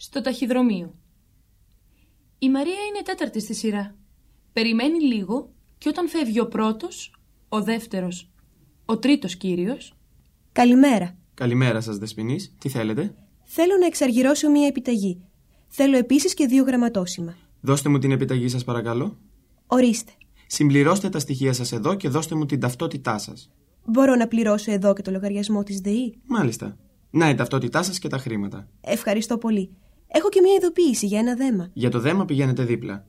Στο ταχυδρομείο. Η Μαρία είναι τέταρτη στη σειρά. Περιμένει λίγο και όταν φεύγει ο πρώτος, ο δεύτερος, ο τρίτος κύριος... Καλημέρα. Καλημέρα σας, Δεσποινής. Τι θέλετε; Θέλω να εξαργυρώσω μία επιταγή. Θέλω επίσης και δύο γραμματόσημα. Δώστε μου την επιταγή σας, παρακαλώ. Ορίστε. Συμπληρώστε τα στοιχεία σας εδώ και δώστε μου την ταυτότητά σας. Μπορώ να πληρώσω εδώ και το λογαριασμό της ΔΕΗ; Μάλιστα. Να η ταυτότητά σας και τα χρήματα. Ευχαριστώ πολύ. Έχω και μία ειδοποίηση για ένα δέμα. Για το δέμα πηγαίνετε δίπλα.